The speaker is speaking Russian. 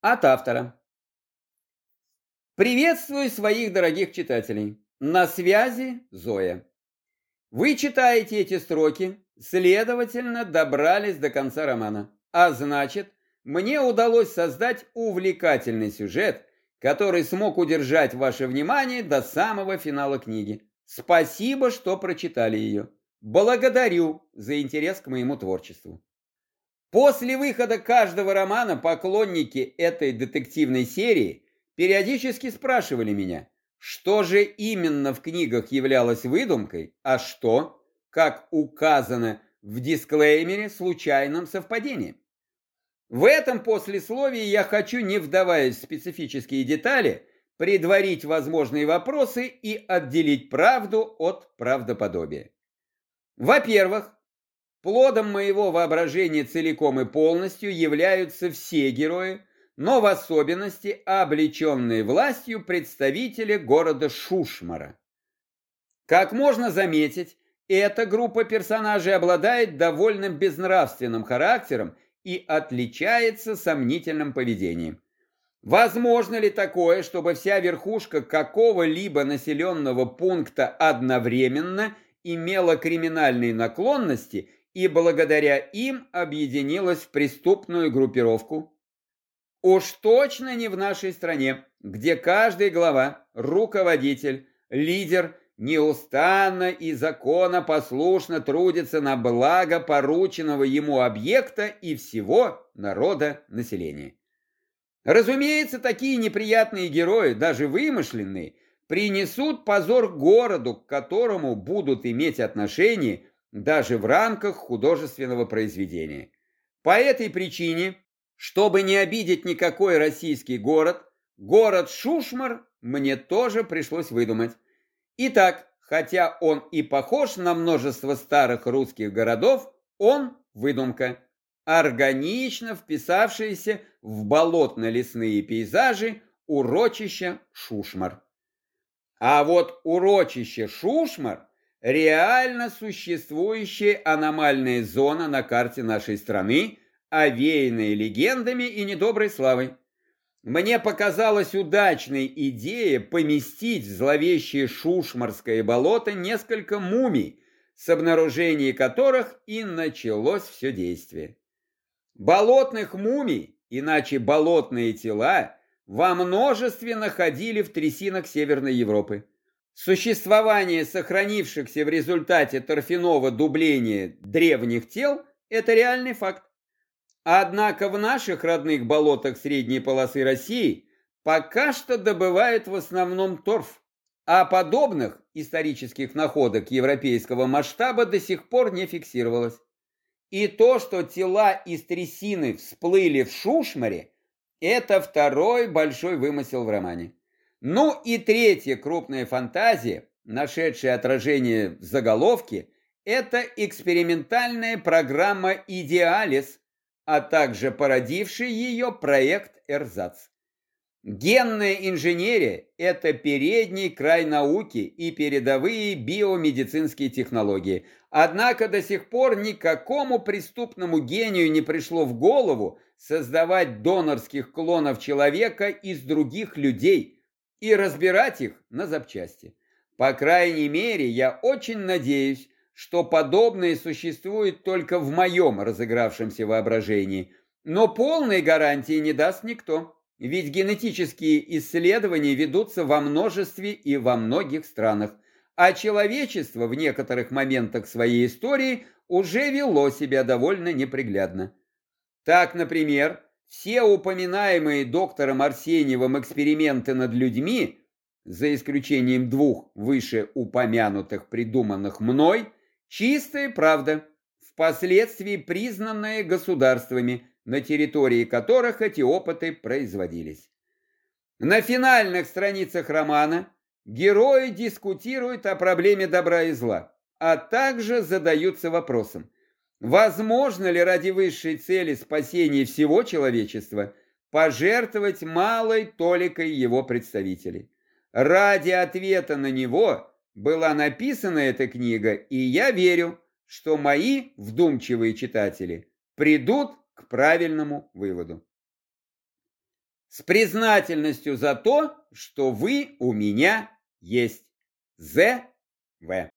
От автора. Приветствую своих дорогих читателей. На связи Зоя. Вы читаете эти строки, следовательно, добрались до конца романа. А значит, мне удалось создать увлекательный сюжет, который смог удержать ваше внимание до самого финала книги. Спасибо, что прочитали ее. Благодарю за интерес к моему творчеству. После выхода каждого романа поклонники этой детективной серии периодически спрашивали меня, что же именно в книгах являлось выдумкой, а что, как указано в дисклеймере, случайным совпадением. В этом послесловии я хочу, не вдаваясь в специфические детали, предварить возможные вопросы и отделить правду от правдоподобия. Во-первых, Плодом моего воображения целиком и полностью являются все герои, но в особенности облеченные властью представители города Шушмара. Как можно заметить, эта группа персонажей обладает довольно безнравственным характером и отличается сомнительным поведением. Возможно ли такое, чтобы вся верхушка какого-либо населенного пункта одновременно имела криминальные наклонности и благодаря им объединилась в преступную группировку. Уж точно не в нашей стране, где каждый глава, руководитель, лидер неустанно и законопослушно трудится на благо порученного ему объекта и всего народа населения. Разумеется, такие неприятные герои, даже вымышленные, принесут позор городу, к которому будут иметь отношение даже в рамках художественного произведения. По этой причине, чтобы не обидеть никакой российский город, город Шушмар мне тоже пришлось выдумать. Итак, хотя он и похож на множество старых русских городов, он выдумка, органично вписавшаяся в болотно-лесные пейзажи урочища Шушмар. А вот урочище Шушмар реально существующая аномальная зона на карте нашей страны, овеянная легендами и недоброй славой. Мне показалась удачной идея поместить в зловещее Шушмарское болото несколько мумий, с обнаружения которых и началось все действие. Болотных мумий, иначе болотные тела, во множестве находили в трясинах Северной Европы. Существование сохранившихся в результате торфяного дубления древних тел – это реальный факт. Однако в наших родных болотах средней полосы России пока что добывают в основном торф, а подобных исторических находок европейского масштаба до сих пор не фиксировалось. И то, что тела из трясины всплыли в Шушмаре, это второй большой вымысел в романе. Ну и третья крупная фантазия, нашедшая отражение в заголовке, это экспериментальная программа «Идеалис», а также породивший ее проект «Эрзац». Генная инженерия – это передний край науки и передовые биомедицинские технологии. Однако до сих пор никакому преступному гению не пришло в голову создавать донорских клонов человека из других людей – и разбирать их на запчасти. По крайней мере, я очень надеюсь, что подобное существует только в моем разыгравшемся воображении, но полной гарантии не даст никто, ведь генетические исследования ведутся во множестве и во многих странах, а человечество в некоторых моментах своей истории уже вело себя довольно неприглядно. Так, например, все упоминаемые доктором Арсеньевым эксперименты над людьми, за исключением двух выше упомянутых придуманных мной, чистая правда, впоследствии признанная государствами, на территории которых эти опыты производились. На финальных страницах романа герои дискутируют о проблеме добра и зла, а также задаются вопросом, Возможно ли ради высшей цели спасения всего человечества пожертвовать малой толикой его представителей? Ради ответа на него была написана эта книга, и я верю, что мои вдумчивые читатели придут к правильному выводу. С признательностью за то, что вы у меня есть. З. В.